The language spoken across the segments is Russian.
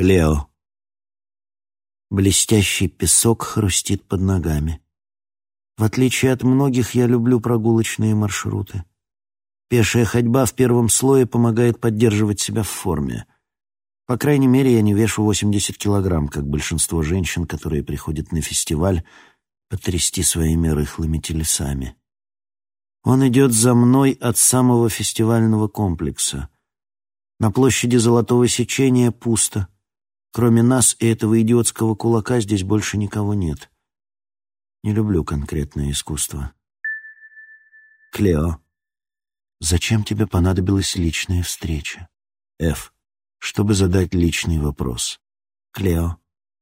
Клео. Блестящий песок хрустит под ногами. В отличие от многих, я люблю прогулочные маршруты. Пешая ходьба в первом слое помогает поддерживать себя в форме. По крайней мере, я не вешу 80 килограмм, как большинство женщин, которые приходят на фестиваль потрясти своими рыхлыми телесами. Он идет за мной от самого фестивального комплекса. На площади Золотого Сечения пусто. Кроме нас и этого идиотского кулака здесь больше никого нет. Не люблю конкретное искусство. Клео. Зачем тебе понадобилась личная встреча? Ф. Чтобы задать личный вопрос. Клео.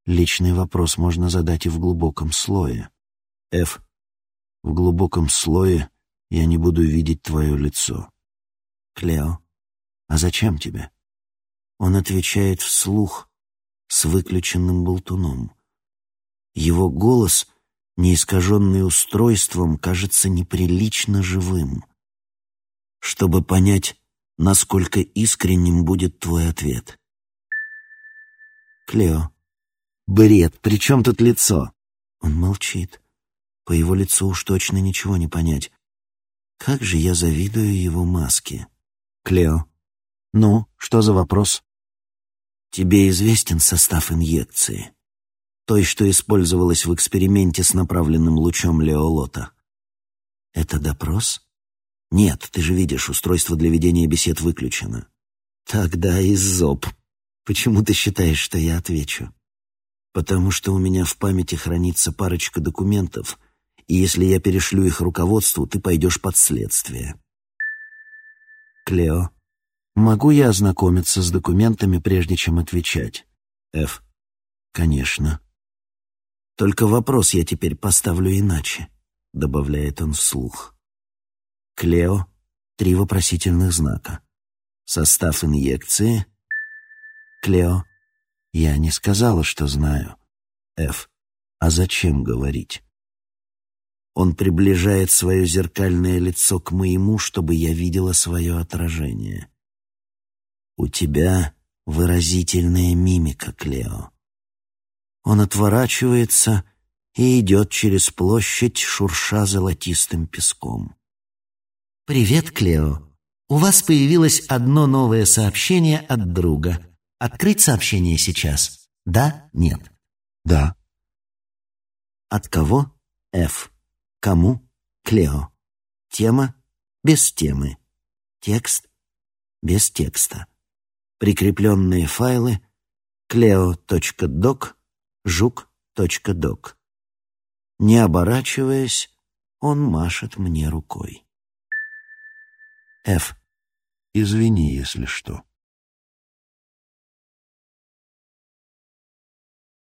Личный вопрос можно задать и в глубоком слое. Ф. В глубоком слое я не буду видеть твое лицо. Клео. А зачем тебе? Он отвечает вслух с выключенным болтуном. Его голос, неискаженный устройством, кажется неприлично живым. Чтобы понять, насколько искренним будет твой ответ. Клео. Бред, при чем тут лицо? Он молчит. По его лицу уж точно ничего не понять. Как же я завидую его маске. Клео. Ну, что за вопрос? Тебе известен состав инъекции? Той, что использовалась в эксперименте с направленным лучом Леолота. Это допрос? Нет, ты же видишь, устройство для ведения бесед выключено. Тогда из зоб. Почему ты считаешь, что я отвечу? Потому что у меня в памяти хранится парочка документов, и если я перешлю их руководству, ты пойдешь под следствие. Клео. Могу я ознакомиться с документами, прежде чем отвечать? Ф. Конечно. Только вопрос я теперь поставлю иначе, добавляет он вслух. Клео. Три вопросительных знака. Состав инъекции. Клео. Я не сказала, что знаю. Ф. А зачем говорить? Он приближает свое зеркальное лицо к моему, чтобы я видела свое отражение. У тебя выразительная мимика, Клео. Он отворачивается и идет через площадь, шурша золотистым песком. «Привет, Клео. У вас появилось одно новое сообщение от друга. Открыть сообщение сейчас? Да? Нет?» «Да». «От кого?» «Ф». Кому? Клео. Тема? Без темы. Текст? Без текста. Прикрепленные файлы cleo.doc, жук.doc. Не оборачиваясь, он машет мне рукой. Ф. Извини, если что.